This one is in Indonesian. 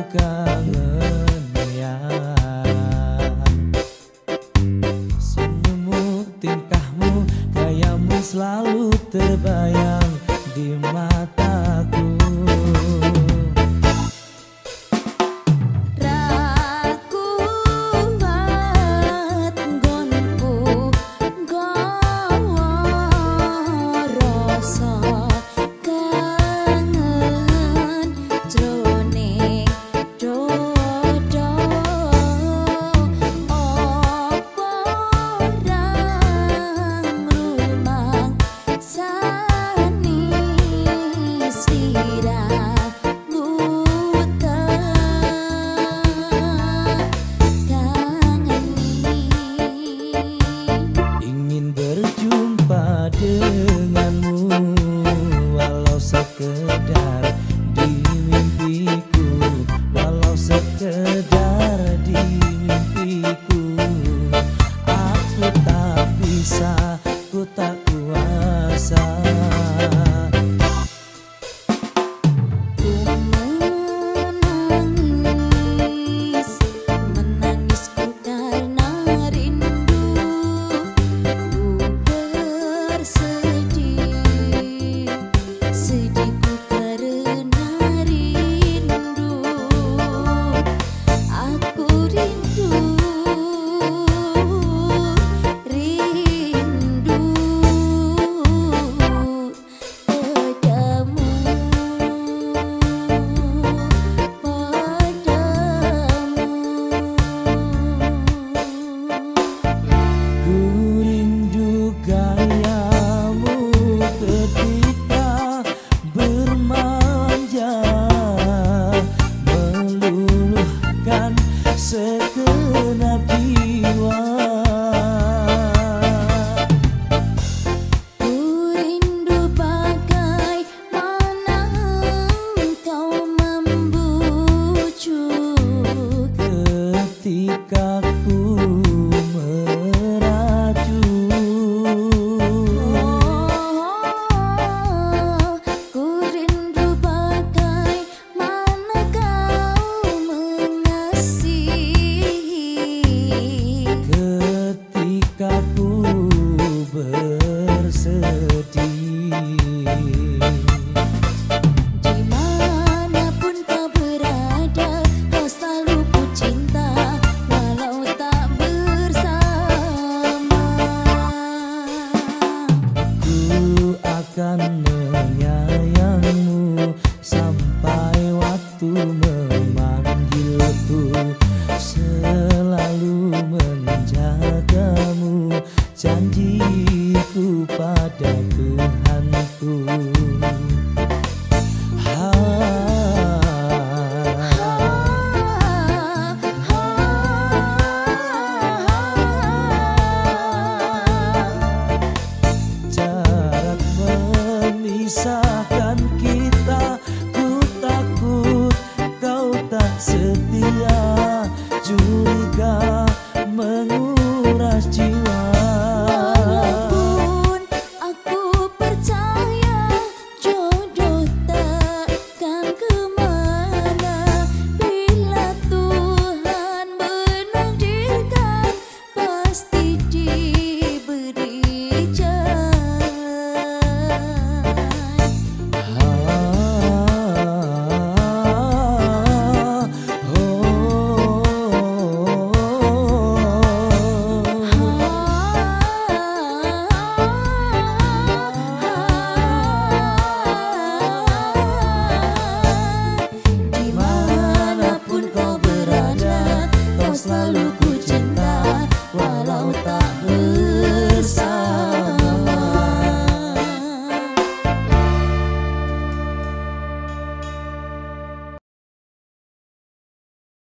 kangen ya Senyummu, tingkahmu, gayamu selalu terbayang pensar. menyayangmu. Sampai waktu memanggilku selalu menjagamu. Janjiku pada Tuhan